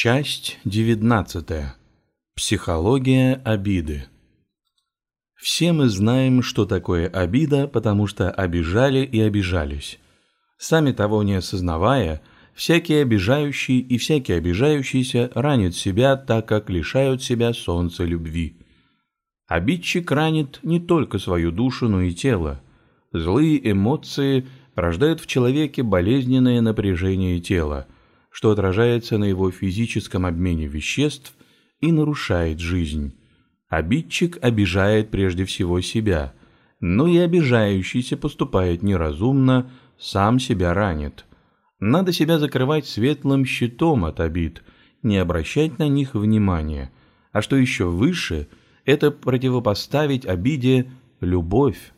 Часть 19. Психология обиды. Все мы знаем, что такое обида, потому что обижали и обижались. Сами того не осознавая, всякий обижающий и всякий обижающийся ранит себя, так как лишают себя солнца любви. Обидчик ранит не только свою душу, но и тело. Злые эмоции рождают в человеке болезненное напряжение тела – что отражается на его физическом обмене веществ и нарушает жизнь. Обидчик обижает прежде всего себя, но и обижающийся поступает неразумно, сам себя ранит. Надо себя закрывать светлым щитом от обид, не обращать на них внимания. А что еще выше, это противопоставить обиде любовь,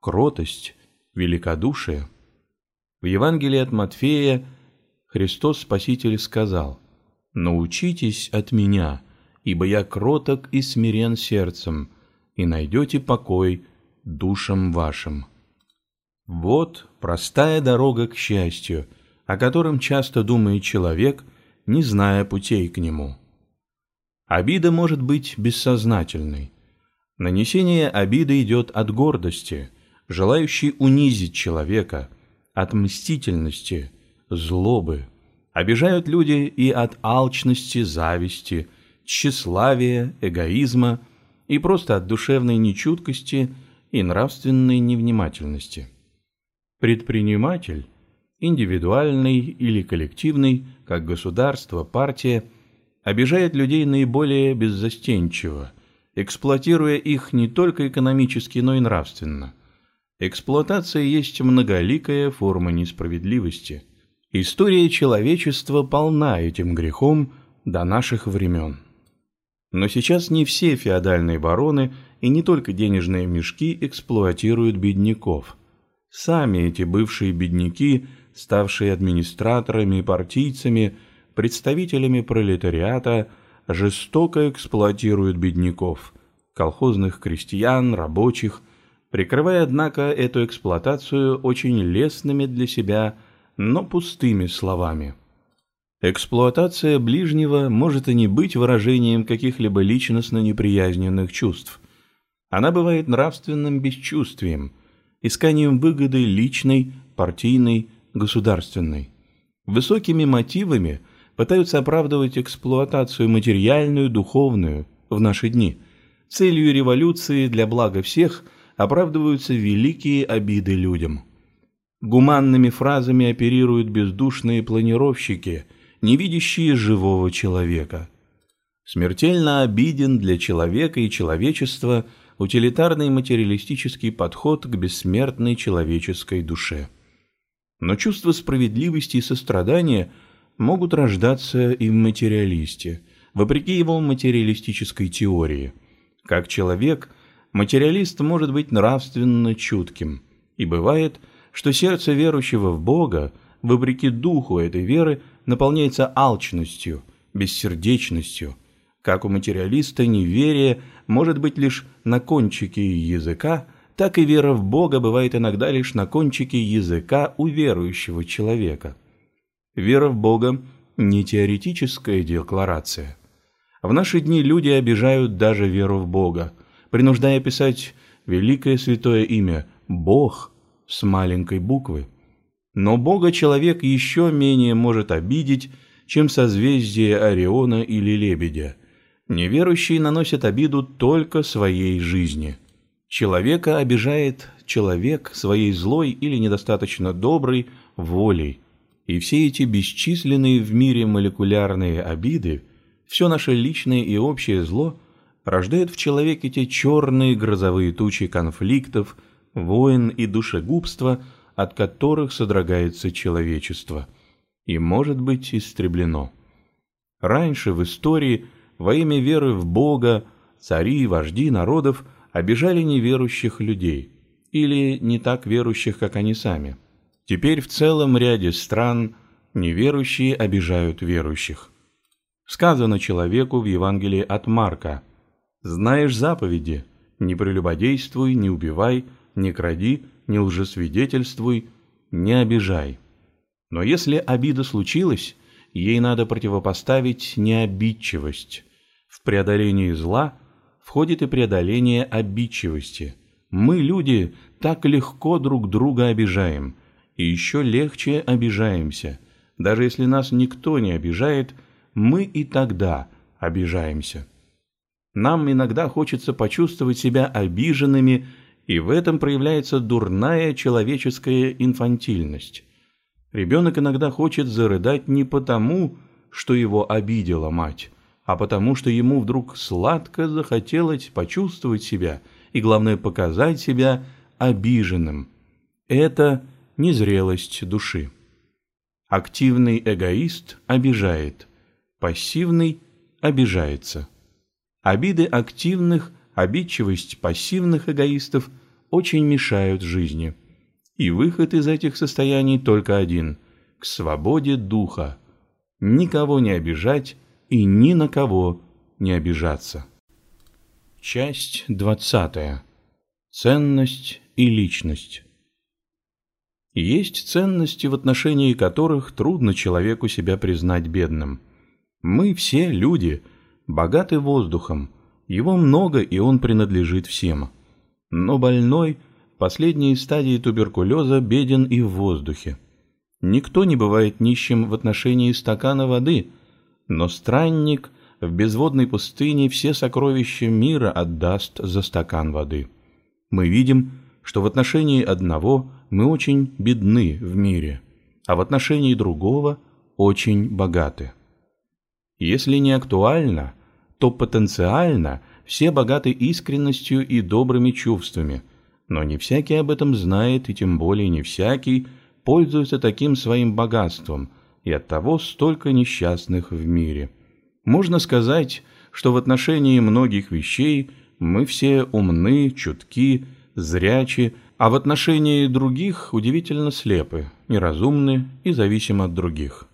кротость, великодушие. В Евангелии от Матфея Христос Спаситель сказал, «Научитесь от меня, ибо я кроток и смирен сердцем, и найдете покой душам вашим». Вот простая дорога к счастью, о котором часто думает человек, не зная путей к нему. Обида может быть бессознательной. Нанесение обиды идет от гордости, желающей унизить человека, от мстительности, злобы. Обижают люди и от алчности, зависти, тщеславия, эгоизма и просто от душевной нечуткости и нравственной невнимательности. Предприниматель, индивидуальный или коллективный, как государство, партия, обижает людей наиболее беззастенчиво, эксплуатируя их не только экономически, но и нравственно. Эксплуатация есть многоликая форма несправедливости – История человечества полна этим грехом до наших времен. Но сейчас не все феодальные бароны и не только денежные мешки эксплуатируют бедняков. Сами эти бывшие бедняки, ставшие администраторами, партийцами, представителями пролетариата, жестоко эксплуатируют бедняков, колхозных крестьян, рабочих, прикрывая, однако, эту эксплуатацию очень лестными для себя но пустыми словами. Эксплуатация ближнего может и не быть выражением каких-либо личностно неприязненных чувств. Она бывает нравственным бесчувствием, исканием выгоды личной, партийной, государственной. Высокими мотивами пытаются оправдывать эксплуатацию материальную, духовную в наши дни. Целью революции для блага всех оправдываются великие обиды людям. Гуманными фразами оперируют бездушные планировщики, не видящие живого человека. Смертельно обиден для человека и человечества утилитарный материалистический подход к бессмертной человеческой душе. Но чувство справедливости и сострадания могут рождаться и в материалисте, вопреки его материалистической теории. Как человек, материалист может быть нравственно чутким, и бывает – что сердце верующего в Бога, вопреки духу этой веры, наполняется алчностью, бессердечностью. Как у материалиста неверие может быть лишь на кончике языка, так и вера в Бога бывает иногда лишь на кончике языка у верующего человека. Вера в Бога – не теоретическая декларация. В наши дни люди обижают даже веру в Бога, принуждая писать великое святое имя «Бог», с маленькой буквы. Но Бога человек еще менее может обидеть, чем созвездие Ориона или Лебедя. Неверующие наносят обиду только своей жизни. Человека обижает человек своей злой или недостаточно доброй волей. И все эти бесчисленные в мире молекулярные обиды, все наше личное и общее зло, рождают в человеке те черные грозовые тучи конфликтов, войн и душегубства, от которых содрогается человечество, и может быть истреблено. Раньше в истории во имя веры в Бога цари и вожди народов обижали неверующих людей или не так верующих, как они сами. Теперь в целом ряде стран неверующие обижают верующих. Сказано человеку в Евангелии от Марка: "Знаешь заповеди: не прелюбодействуй, не убивай, не кради, не лжесвидетельствуй, не обижай. Но если обида случилась, ей надо противопоставить необидчивость. В преодолении зла входит и преодоление обидчивости. Мы, люди, так легко друг друга обижаем, и еще легче обижаемся. Даже если нас никто не обижает, мы и тогда обижаемся. Нам иногда хочется почувствовать себя обиженными, и в этом проявляется дурная человеческая инфантильность. Ребенок иногда хочет зарыдать не потому, что его обидела мать, а потому что ему вдруг сладко захотелось почувствовать себя и, главное, показать себя обиженным. Это незрелость души. Активный эгоист обижает, пассивный обижается. Обиды активных, обидчивость пассивных эгоистов очень мешают жизни. И выход из этих состояний только один – к свободе духа. Никого не обижать и ни на кого не обижаться. Часть двадцатая. Ценность и личность. Есть ценности, в отношении которых трудно человеку себя признать бедным. Мы все люди – богатый воздухом, его много, и он принадлежит всем. Но больной последней стадии туберкулеза беден и в воздухе. Никто не бывает нищим в отношении стакана воды, но странник в безводной пустыне все сокровища мира отдаст за стакан воды. Мы видим, что в отношении одного мы очень бедны в мире, а в отношении другого очень богаты. Если не актуально, то потенциально все богаты искренностью и добрыми чувствами, но не всякий об этом знает, и тем более не всякий пользуется таким своим богатством, и оттого столько несчастных в мире. Можно сказать, что в отношении многих вещей мы все умны, чутки, зрячи, а в отношении других удивительно слепы, неразумны и зависимы от других.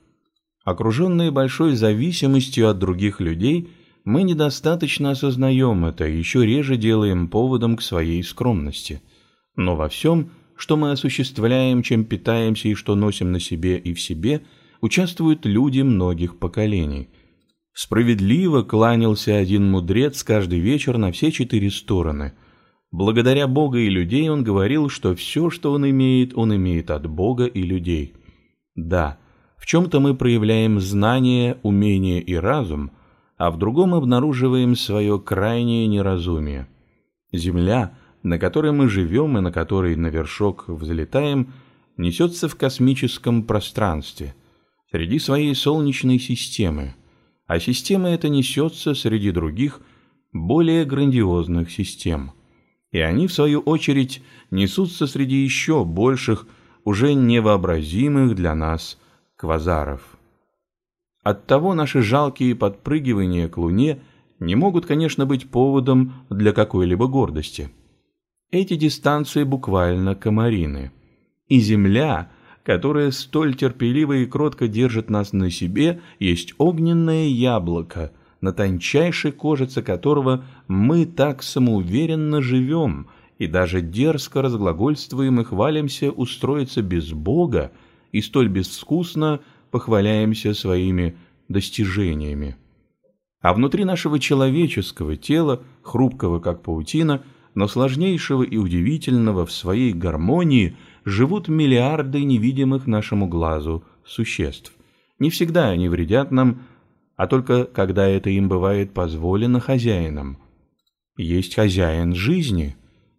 Окруженные большой зависимостью от других людей, мы недостаточно осознаем это и еще реже делаем поводом к своей скромности. Но во всем, что мы осуществляем, чем питаемся и что носим на себе и в себе, участвуют люди многих поколений. Справедливо кланялся один мудрец каждый вечер на все четыре стороны. Благодаря Бога и людей он говорил, что все, что он имеет, он имеет от Бога и людей. Да, в чем-то мы проявляем знание, умение и разум, а в другом обнаруживаем свое крайнее неразумие. Земля, на которой мы живем и на которой на вершок взлетаем, несется в космическом пространстве, среди своей Солнечной системы, а система эта несется среди других, более грандиозных систем. И они, в свою очередь, несутся среди еще больших, уже невообразимых для нас квазаров. Оттого наши жалкие подпрыгивания к Луне не могут, конечно, быть поводом для какой-либо гордости. Эти дистанции буквально комарины. И Земля, которая столь терпеливо и кротко держит нас на себе, есть огненное яблоко, на тончайшей кожице которого мы так самоуверенно живем и даже дерзко разглагольствуем и хвалимся устроиться без Бога, и столь безвкусно похваляемся своими достижениями. А внутри нашего человеческого тела, хрупкого как паутина, но сложнейшего и удивительного в своей гармонии, живут миллиарды невидимых нашему глазу существ. Не всегда они вредят нам, а только когда это им бывает позволено хозяинам. Есть хозяин жизни.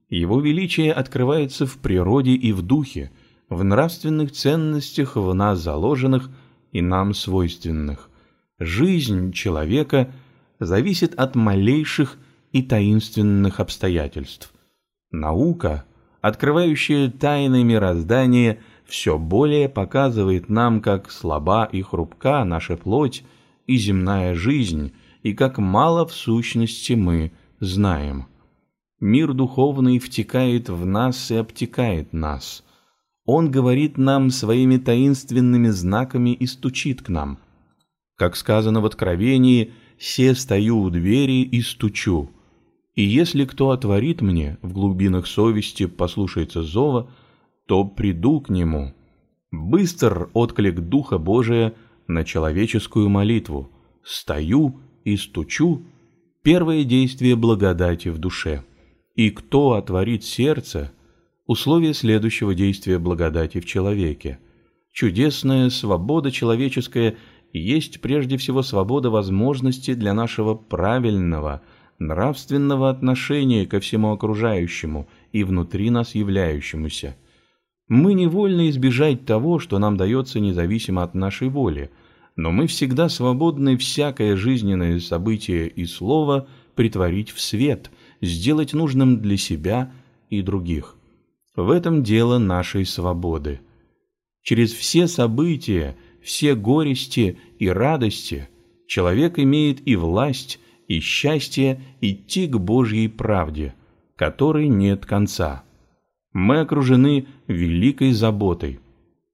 Его величие открывается в природе и в духе, в нравственных ценностях в нас заложенных и нам свойственных. Жизнь человека зависит от малейших и таинственных обстоятельств. Наука, открывающая тайны мироздания, все более показывает нам, как слаба и хрупка наша плоть и земная жизнь, и как мало в сущности мы знаем. Мир духовный втекает в нас и обтекает нас – он говорит нам своими таинственными знаками и стучит к нам. Как сказано в Откровении, «Се стою у двери и стучу». И если кто отворит мне, в глубинах совести послушается зова, то приду к нему. Быстр отклик Духа Божия на человеческую молитву «стою и стучу» – первое действие благодати в душе. И кто отворит сердце – условие следующего действия благодати в человеке. Чудесная свобода человеческая есть прежде всего свобода возможности для нашего правильного, нравственного отношения ко всему окружающему и внутри нас являющемуся. Мы невольно избежать того, что нам дается независимо от нашей воли, но мы всегда свободны всякое жизненное событие и слово притворить в свет, сделать нужным для себя и других. В этом дело нашей свободы. Через все события, все горести и радости человек имеет и власть, и счастье идти к Божьей правде, которой нет конца. Мы окружены великой заботой.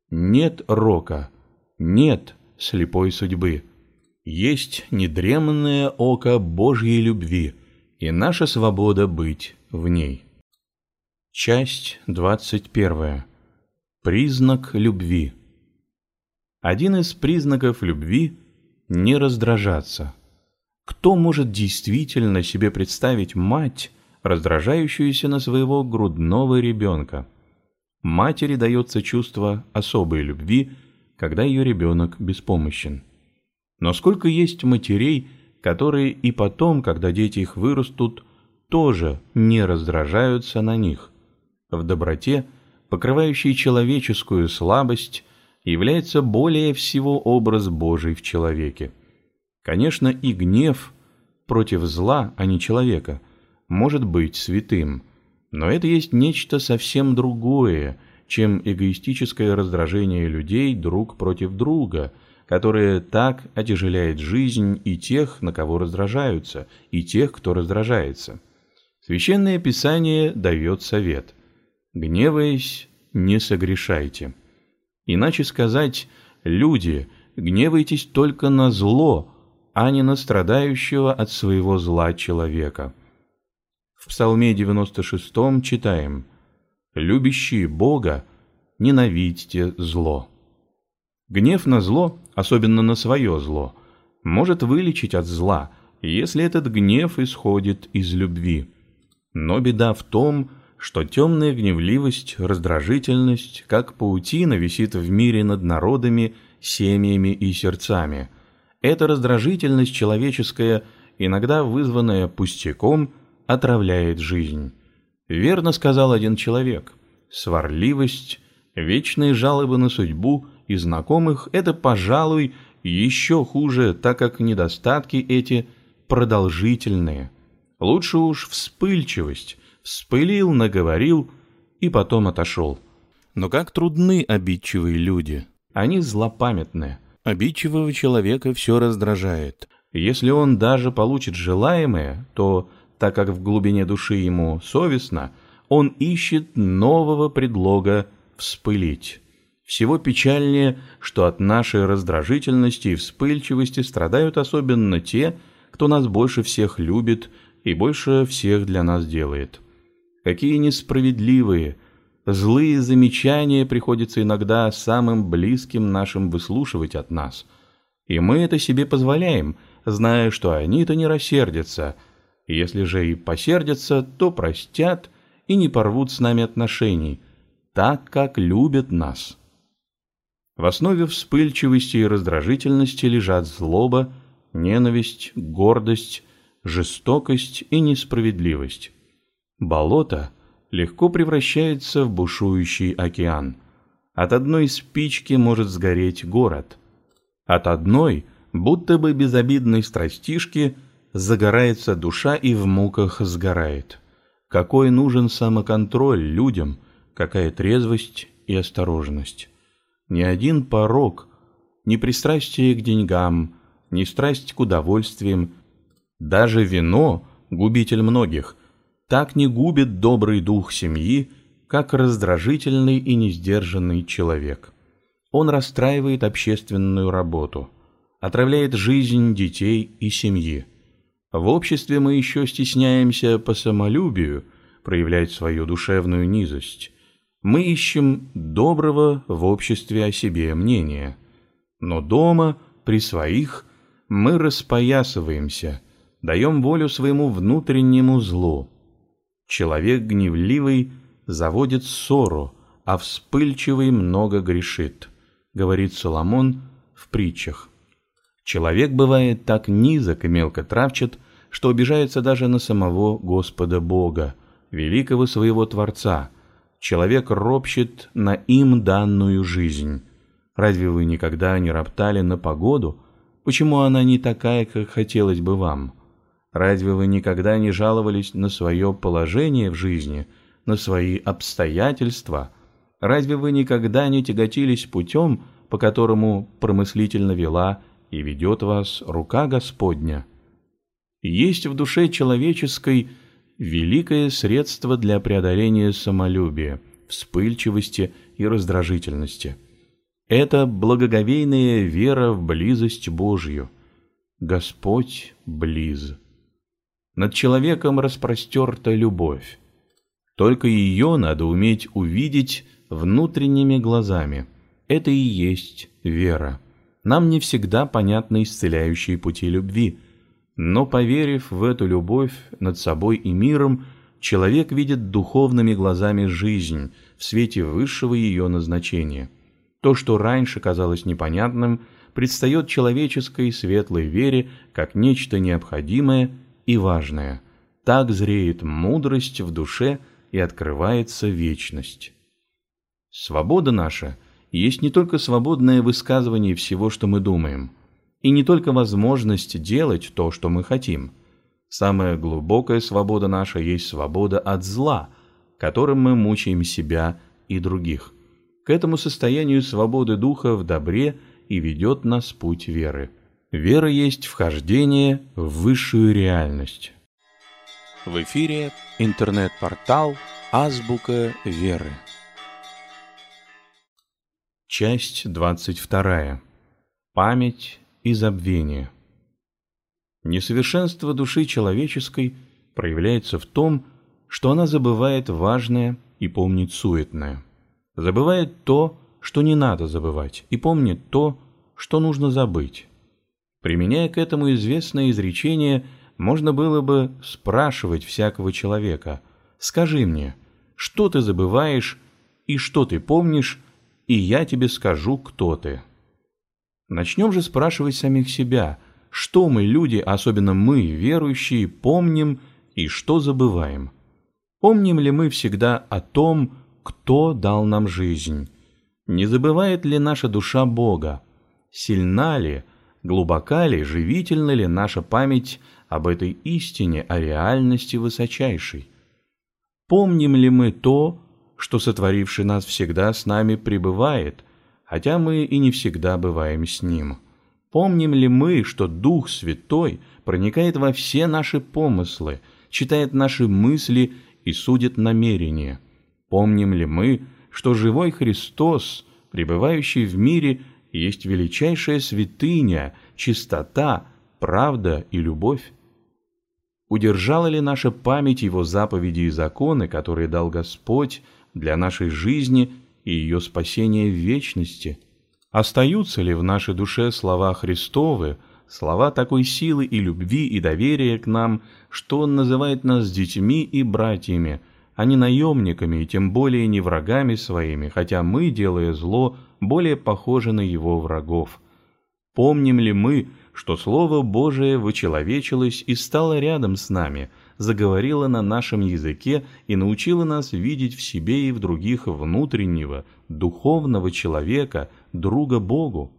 Нет рока, нет слепой судьбы. Есть недреманное око Божьей любви, и наша свобода быть в ней. Часть двадцать первая. Признак любви. Один из признаков любви – не раздражаться. Кто может действительно себе представить мать, раздражающуюся на своего грудного ребенка? Матери дается чувство особой любви, когда ее ребенок беспомощен. Но сколько есть матерей, которые и потом, когда дети их вырастут, тоже не раздражаются на них. В доброте – покрывающий человеческую слабость, является более всего образ Божий в человеке. Конечно, и гнев против зла, а не человека, может быть святым, но это есть нечто совсем другое, чем эгоистическое раздражение людей друг против друга, которое так отяжеляет жизнь и тех, на кого раздражаются, и тех, кто раздражается. Священное Писание дает совет. Гневаясь, не согрешайте. Иначе сказать, люди, гневайтесь только на зло, а не на страдающего от своего зла человека. В Псалме 96 читаем «Любящие Бога, ненавидьте зло». Гнев на зло, особенно на свое зло, может вылечить от зла, если этот гнев исходит из любви. Но беда в том, что темная гневливость, раздражительность, как паутина, висит в мире над народами, семьями и сердцами. Эта раздражительность человеческая, иногда вызванная пустяком, отравляет жизнь. Верно сказал один человек. Сварливость, вечные жалобы на судьбу и знакомых – это, пожалуй, еще хуже, так как недостатки эти продолжительные. Лучше уж вспыльчивость – Вспылил, наговорил и потом отошел. Но как трудны обидчивые люди. Они злопамятны. Обидчивого человека все раздражает. Если он даже получит желаемое, то, так как в глубине души ему совестно, он ищет нового предлога вспылить. Всего печальнее, что от нашей раздражительности и вспыльчивости страдают особенно те, кто нас больше всех любит и больше всех для нас делает. Какие несправедливые, злые замечания приходится иногда самым близким нашим выслушивать от нас. И мы это себе позволяем, зная, что они-то не рассердятся. Если же и посердятся, то простят и не порвут с нами отношений, так как любят нас. В основе вспыльчивости и раздражительности лежат злоба, ненависть, гордость, жестокость и несправедливость. Болото легко превращается в бушующий океан. От одной спички может сгореть город. От одной, будто бы безобидной страстишки, загорается душа и в муках сгорает. Какой нужен самоконтроль людям, какая трезвость и осторожность. Ни один порог, ни пристрастие к деньгам, ни страсть к удовольствиям, даже вино, губитель многих – так не губит добрый дух семьи, как раздражительный и несдержанный человек. Он расстраивает общественную работу, отравляет жизнь детей и семьи. В обществе мы еще стесняемся по самолюбию проявлять свою душевную низость. Мы ищем доброго в обществе о себе мнения. Но дома при своих мы распоясываемся, даем волю своему внутреннему злу. Человек гневливый заводит ссору, а вспыльчивый много грешит, говорит Соломон в притчах. Человек бывает так низок и мелко травчат, что обижается даже на самого Господа Бога, великого своего Творца. Человек ропщет на им данную жизнь. Разве вы никогда не роптали на погоду? Почему она не такая, как хотелось бы вам? Разве вы никогда не жаловались на свое положение в жизни, на свои обстоятельства? Разве вы никогда не тяготились путем, по которому промыслительно вела и ведет вас рука Господня. Есть в душе человеческой великое средство для преодоления самолюбия, вспыльчивости и раздражительности. Это благоговейная вера в близость Божью. Господь близ. Над человеком распростерта любовь. Только ее надо уметь увидеть внутренними глазами. Это и есть вера. Нам не всегда понятны исцеляющие пути любви, но поверив в эту любовь над собой и миром, человек видит духовными глазами жизнь в свете высшего ее назначения. То, что раньше казалось непонятным, предстает человеческой светлой вере как нечто необходимое и важное. Так зреет мудрость в душе и открывается вечность. Свобода наша – есть не только свободное высказывание всего, что мы думаем, и не только возможность делать то, что мы хотим. Самая глубокая свобода наша есть свобода от зла, которым мы мучаем себя и других. К этому состоянию свободы духа в добре и ведет нас путь веры. Вера есть вхождение в высшую реальность. В эфире интернет-портал «Азбука веры». Часть 22. Память и забвение. Несовершенство души человеческой проявляется в том, что она забывает важное и помнит суетное. Забывает то, что не надо забывать, и помнит то, что нужно забыть. Применяя к этому известное изречение, можно было бы спрашивать всякого человека, «Скажи мне, что ты забываешь и что ты помнишь, и я тебе скажу, кто ты. Начнем же спрашивать самих себя, что мы, люди, особенно мы, верующие, помним и что забываем. Помним ли мы всегда о том, кто дал нам жизнь? Не забывает ли наша душа Бога? Сильна ли, глубока ли, живительна ли наша память об этой истине, о реальности высочайшей? Помним ли мы то, что сотворивший нас всегда с нами пребывает, хотя мы и не всегда бываем с ним. Помним ли мы, что Дух Святой проникает во все наши помыслы, читает наши мысли и судит намерения? Помним ли мы, что живой Христос, пребывающий в мире, есть величайшая святыня, чистота, правда и любовь? Удержала ли наша память Его заповеди и законы, которые дал Господь, для нашей жизни и ее спасения в вечности? Остаются ли в нашей душе слова Христовы, слова такой силы и любви и доверия к нам, что Он называет нас детьми и братьями, а не наемниками и тем более не врагами своими, хотя мы, делая зло, более похожи на Его врагов? Помним ли мы, что Слово Божие вычеловечилось и стало рядом с нами – заговорила на нашем языке и научила нас видеть в себе и в других внутреннего, духовного человека, друга Богу.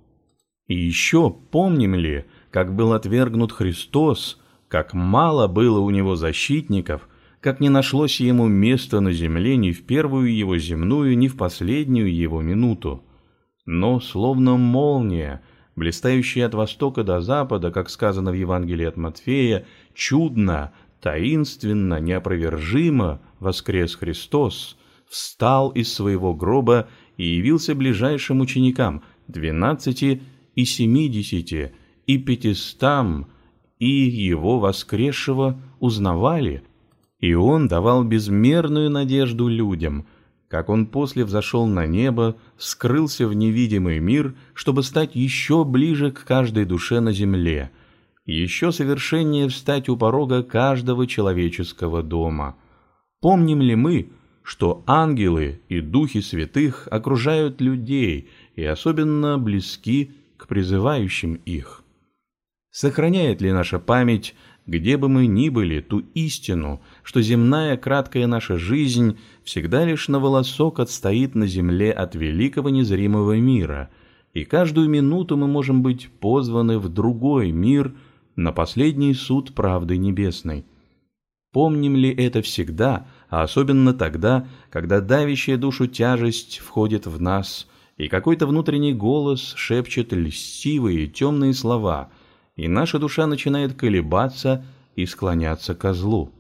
И еще помним ли, как был отвергнут Христос, как мало было у него защитников, как не нашлось ему места на земле ни в первую его земную, ни в последнюю его минуту. Но, словно молния, блистающая от востока до запада, как сказано в Евангелии от Матфея, чудно, таинственно, неопровержимо воскрес Христос, встал из своего гроба и явился ближайшим ученикам, двенадцати и семидесяти, и пятистам, и его воскресшего узнавали, и он давал безмерную надежду людям, как он после взошел на небо, скрылся в невидимый мир, чтобы стать еще ближе к каждой душе на земле, еще совершеннее встать у порога каждого человеческого дома. Помним ли мы, что ангелы и духи святых окружают людей и особенно близки к призывающим их? Сохраняет ли наша память где бы мы ни были, ту истину, что земная краткая наша жизнь всегда лишь на волосок отстоит на земле от великого незримого мира, и каждую минуту мы можем быть позваны в другой мир на последний суд правды небесной. Помним ли это всегда, а особенно тогда, когда давящая душу тяжесть входит в нас, и какой-то внутренний голос шепчет льстивые темные слова – и наша душа начинает колебаться и склоняться ко злу.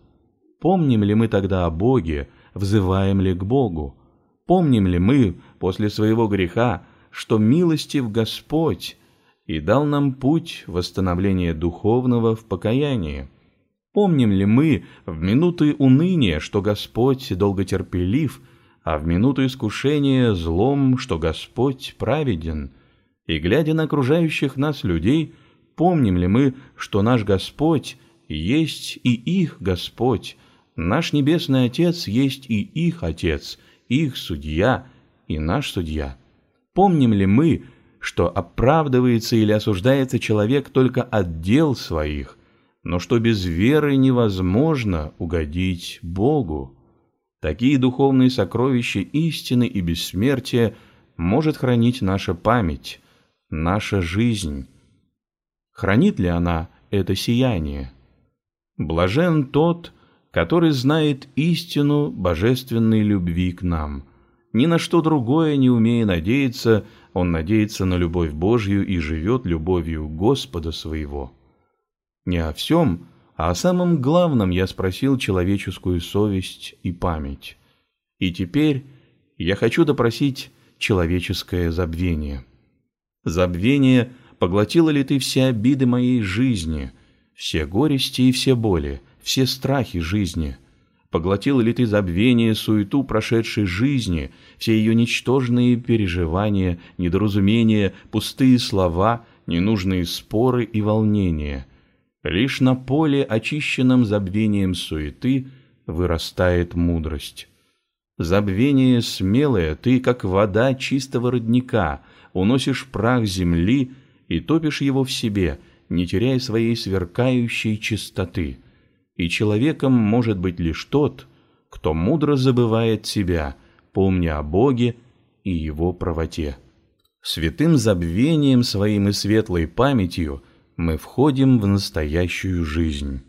Помним ли мы тогда о Боге, взываем ли к Богу? Помним ли мы после своего греха, что милостив Господь и дал нам путь восстановления духовного в покаянии? Помним ли мы в минуты уныния, что Господь долготерпелив, а в минуту искушения злом, что Господь праведен? И, глядя на окружающих нас людей, Помним ли мы, что наш Господь есть и их Господь, наш Небесный Отец есть и их Отец, их Судья и наш Судья? Помним ли мы, что оправдывается или осуждается человек только от дел своих, но что без веры невозможно угодить Богу? Такие духовные сокровища истины и бессмертия может хранить наша память, наша жизнь, хранит ли она это сияние. Блажен тот, который знает истину божественной любви к нам. Ни на что другое не умея надеяться, он надеется на любовь Божью и живет любовью Господа своего. Не о всем, а о самом главном я спросил человеческую совесть и память. И теперь я хочу допросить человеческое забвение. Забвение — поглотила ли ты все обиды моей жизни, все горести и все боли, все страхи жизни? Поглотила ли ты забвение, суету прошедшей жизни, все ее ничтожные переживания, недоразумения, пустые слова, ненужные споры и волнения? Лишь на поле, очищенном забвением суеты, вырастает мудрость. Забвение смелое, ты, как вода чистого родника, уносишь прах земли и топишь его в себе, не теряя своей сверкающей чистоты. И человеком может быть лишь тот, кто мудро забывает себя, помня о Боге и Его правоте. Святым забвением своим и светлой памятью мы входим в настоящую жизнь.